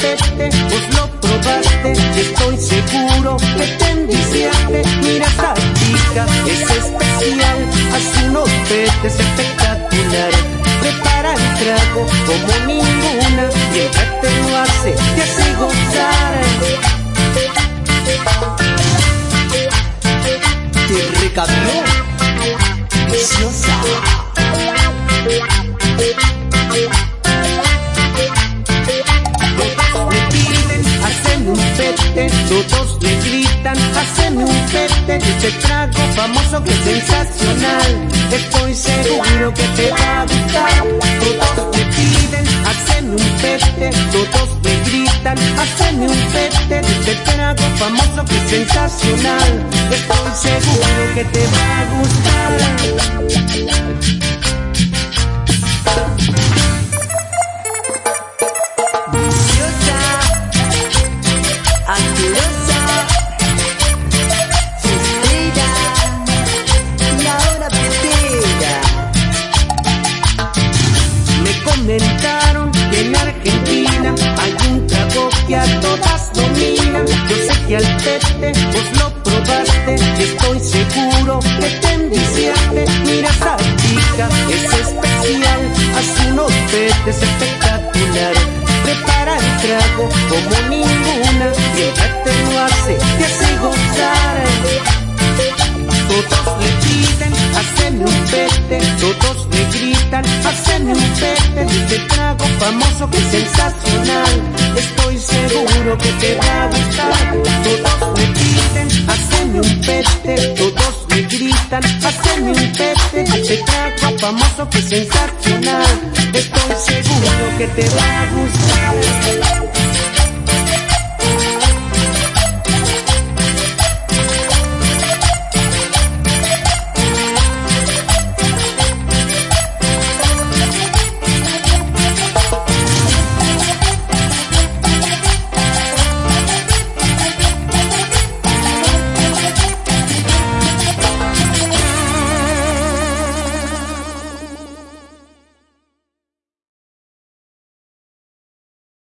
pete, vos lo probaste, estoy seguro que te enviciaste. Mira esta chica, es especial, hace unos petes espectaculares. Prepara el trago como ninguna, y el que lo hace, te hace gozar. Te recambió, preciosa. Todos le gritan, haceme un pete, este trago famoso que es sensacional, estoy seguro que te va a gustar, todos le piden, haceme un pete, todos le gritan, haceme un pete, este trago famoso que es sensacional, estoy seguro que te va a gustar. Que en Argentina hay un trago que a todas domina. Yo sé que al pete vos lo probaste, estoy seguro que te enviciaste. Mira esa chica, es especial, hace unos petes espectaculares. Prepara el trago como ninguna, el te lo hace, te hace gozar. Este trago famoso que es sensacional, estoy seguro que te va a gustar. Todos le piden, hacen un pete, todos le gritan, hacen un pete, este trago famoso que es sensacional, estoy seguro que te va a gustar.